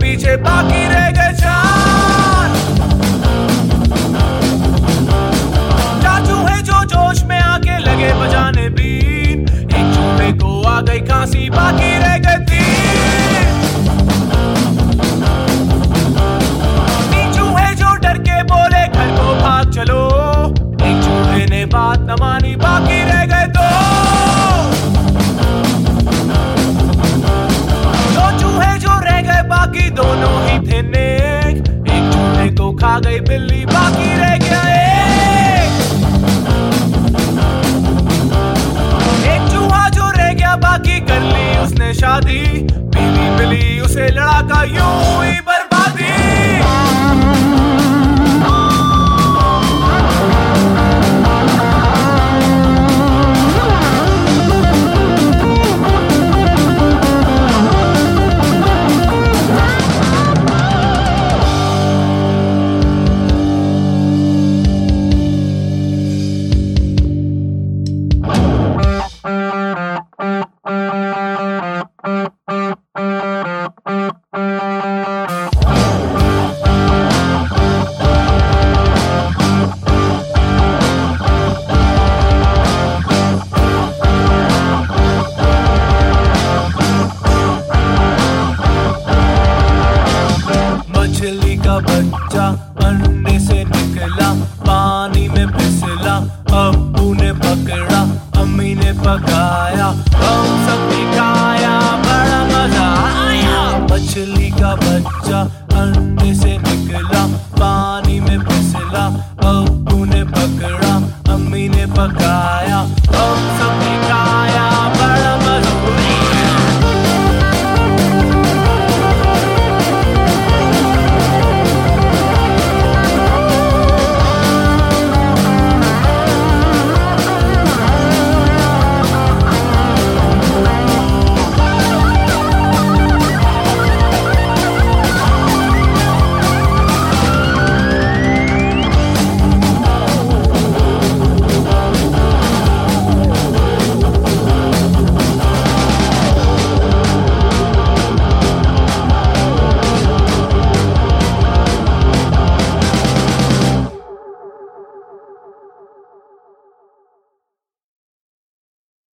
پیچھے باقی رہ گئے چار۔ چاچو ہے جو جوش میں آ کے لگے بجانے بین۔ ایک چوہے کو آ گئی کھانسی، باقی رہ گئے تین۔ تین چوہے جو ڈر کے بولے، گھر کو بھاگ چلو۔ ایک چوہے نے بات نہ مانی، باقی باقی دونوں ہی تھے نیک ایک چوہے کو کھا گئی بلی باقی رہ گئی بچا انڈے سے نکلا، پانی میں پھسلا، ابو نے پکڑا، امی نے پکایا، ہم سب نے کھایا بڑا مزہ آیا۔ مچھلی کا بچہ انڈے سے نکلا، پانی میں پھسلا، ابو نے پکڑا، امی نے پکایا۔ ہم سب